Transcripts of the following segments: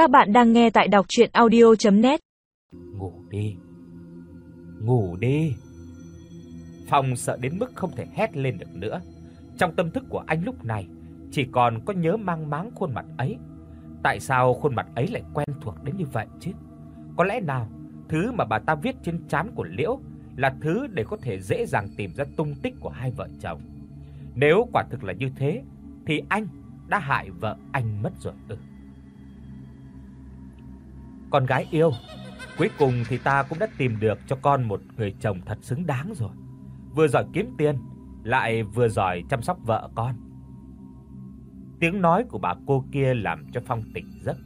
Các bạn đang nghe tại đọc audio net Ngủ đi. Ngủ đi. Phong sợ đến mức không thể hét lên được nữa. Trong tâm thức của anh lúc này, chỉ còn có nhớ mang máng khuôn mặt ấy. Tại sao khuôn mặt ấy lại quen thuộc đến như vậy chứ? Có lẽ nào, thứ mà bà ta viết trên trán của Liễu là thứ để có thể dễ dàng tìm ra tung tích của hai vợ chồng. Nếu quả thực là như thế, thì anh đã hại vợ anh mất rồi ư? Con gái yêu, cuối cùng thì ta cũng đã tìm được cho con một người chồng thật xứng đáng rồi. Vừa giỏi kiếm tiền, lại vừa giỏi chăm sóc vợ con. Tiếng nói của bà cô kia làm cho Phong tỉnh giấc.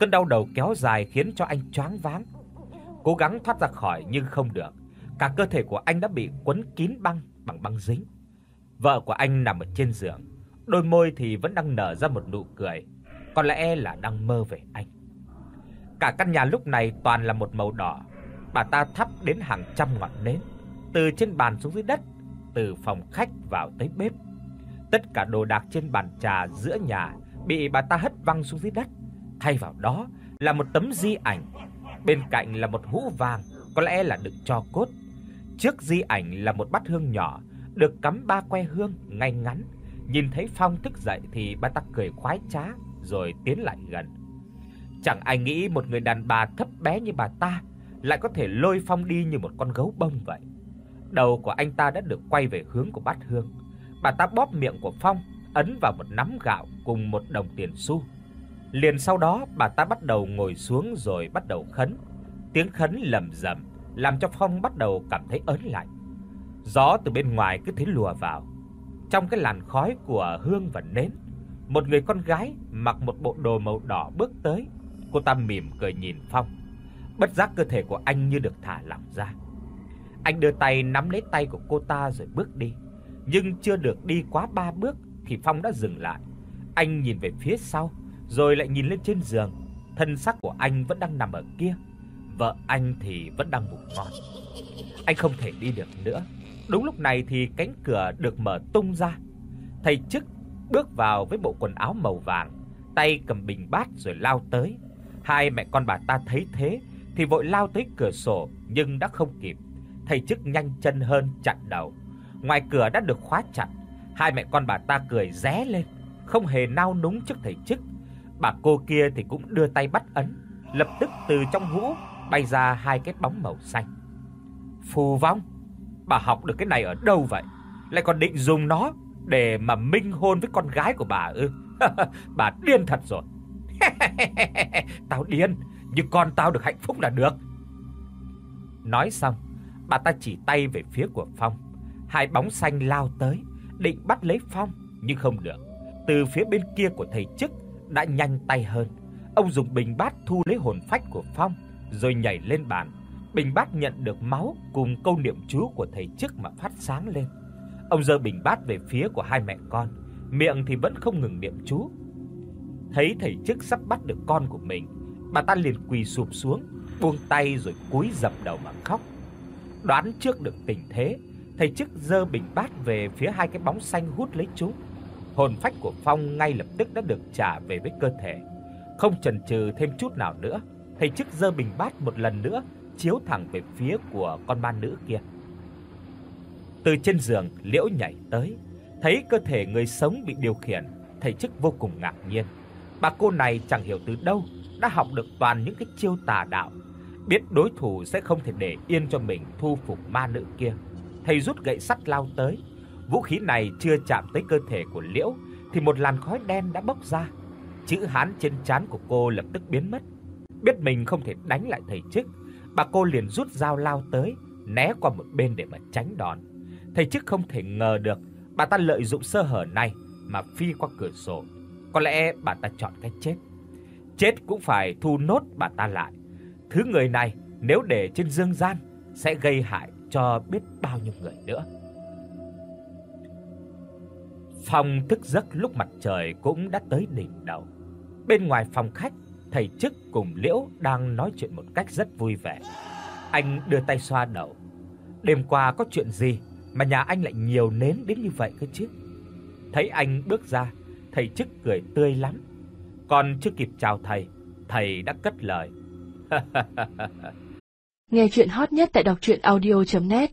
Cơn đau đầu kéo dài khiến cho anh choáng váng. Cố gắng thoát ra khỏi nhưng không được. Cả cơ thể của anh đã bị quấn kín băng bằng băng dính. Vợ của anh nằm ở trên giường, đôi môi thì vẫn đang nở ra một nụ cười, có lẽ là đang mơ về anh. Cả căn nhà lúc này toàn là một màu đỏ. Bà ta thắp đến hàng trăm ngọn nến, từ trên bàn xuống dưới đất, từ phòng khách vào tới bếp. Tất cả đồ đạc trên bàn trà giữa nhà bị bà ta hất văng xuống dưới đất, thay vào đó là một tấm di ảnh, bên cạnh là một hũ vàng, có lẽ là đựng tro cốt. Trước di ảnh là một bát hương nhỏ, được cắm ba que hương ngay ngắn. Nhìn thấy Phong thức dậy thì bà ta cười khoái trá rồi tiến lại gần. Chẳng ai nghĩ một người đàn bà thấp bé như bà ta lại có thể lôi Phong đi như một con gấu bông vậy. Đầu của anh ta đã được quay về hướng của bát hương. Bà ta bóp miệng của Phong, ấn vào một nắm gạo cùng một đồng tiền xu. Liền sau đó, bà ta bắt đầu ngồi xuống rồi bắt đầu khấn. Tiếng khấn lầm rầm làm cho Phong bắt đầu cảm thấy ớn lạnh. Gió từ bên ngoài cứ thế lùa vào. Trong cái làn khói của hương và nến, một người con gái mặc một bộ đồ màu đỏ bước tới. Cô ta mỉm cười nhìn Phong. Bất giác cơ thể của anh như được thả lỏng ra. Anh đưa tay nắm lấy tay của cô ta rồi bước đi, nhưng chưa được đi quá ba bước thì Phong đã dừng lại. Anh nhìn về phía sau, rồi lại nhìn lên trên giường, thân xác của anh vẫn đang nằm ở kia, vợ anh thì vẫn đang ngủ ngon. Anh không thể đi được nữa. Đúng lúc này thì cánh cửa được mở tung ra. Thầy chức bước vào với bộ quần áo màu vàng, tay cầm bình bát rồi lao tới. Hai mẹ con bà ta thấy thế thì vội lao tới cửa sổ nhưng đã không kịp. Thầy chức nhanh chân hơn chặn đầu. Ngoài cửa đã được khóa chặt, hai mẹ con bà ta cười ré lên, không hề nao núng trước thầy chức. Bà cô kia thì cũng đưa tay bắt ấn, lập tức từ trong hũ bay ra hai cái bóng màu xanh. Phù vong, bà học được cái này ở đâu vậy? Lại còn định dùng nó để mà minh hôn với con gái của bà ư? bà điên thật rồi. tao điên, nhưng con tao được hạnh phúc là được. Nói xong, bà ta chỉ tay về phía của Phong. Hai bóng xanh lao tới, định bắt lấy Phong nhưng không được. Từ phía bên kia của thầy chức đã nhanh tay hơn. Ông dùng bình bát thu lấy hồn phách của Phong rồi nhảy lên bàn. Bình bát nhận được máu cùng câu niệm chú của thầy chức mà phát sáng lên. Ông giơ bình bát về phía của hai mẹ con, miệng thì vẫn không ngừng niệm chú. Thấy thầy chức sắp bắt được con của mình, bà ta liền quỳ sụp xuống, buông tay rồi cúi dập đầu mà khóc. Đoán trước được tình thế, thầy chức giơ bình bát về phía hai cái bóng xanh hút lấy chúng. Hồn phách của Phong ngay lập tức đã được trả về với cơ thể. Không chần chừ thêm chút nào nữa, thầy chức giơ bình bát một lần nữa chiếu thẳng về phía của con ma nữ kia. Từ trên giường, Liễu nhảy tới, thấy cơ thể người sống bị điều khiển, thầy chức vô cùng ngạc nhiên. Bà cô này chẳng hiểu từ đâu đã học được toàn những cái chiêu tà đạo, biết đối thủ sẽ không thể để yên cho mình thu phục ma nữ kia. Thầy rút gậy sắt lao tới, vũ khí này chưa chạm tới cơ thể của Liễu thì một làn khói đen đã bốc ra. Chữ Hán trên trán của cô lập tức biến mất. Biết mình không thể đánh lại thầy chức, bà cô liền rút dao lao tới, né qua một bên để mà tránh đòn. Thầy chức không thể ngờ được bà ta lợi dụng sơ hở này mà phi qua cửa sổ. Có lẽ bà ta chọn cách chết. Chết cũng phải thu nốt bà ta lại. Thứ người này nếu để trên dương gian sẽ gây hại cho biết bao nhiêu người nữa. Phong thức giấc lúc mặt trời cũng đã tới đỉnh đầu. Bên ngoài phòng khách, thầy chức cùng Liễu đang nói chuyện một cách rất vui vẻ. Anh đưa tay xoa đầu. Đêm qua có chuyện gì mà nhà anh lại nhiều nến đến như vậy cơ chứ? Thấy anh bước ra, Thầy chức cười tươi lắm. Còn chưa kịp chào thầy, thầy đã cất lời. Nghe chuyện hot nhất tại đọc truyện audio net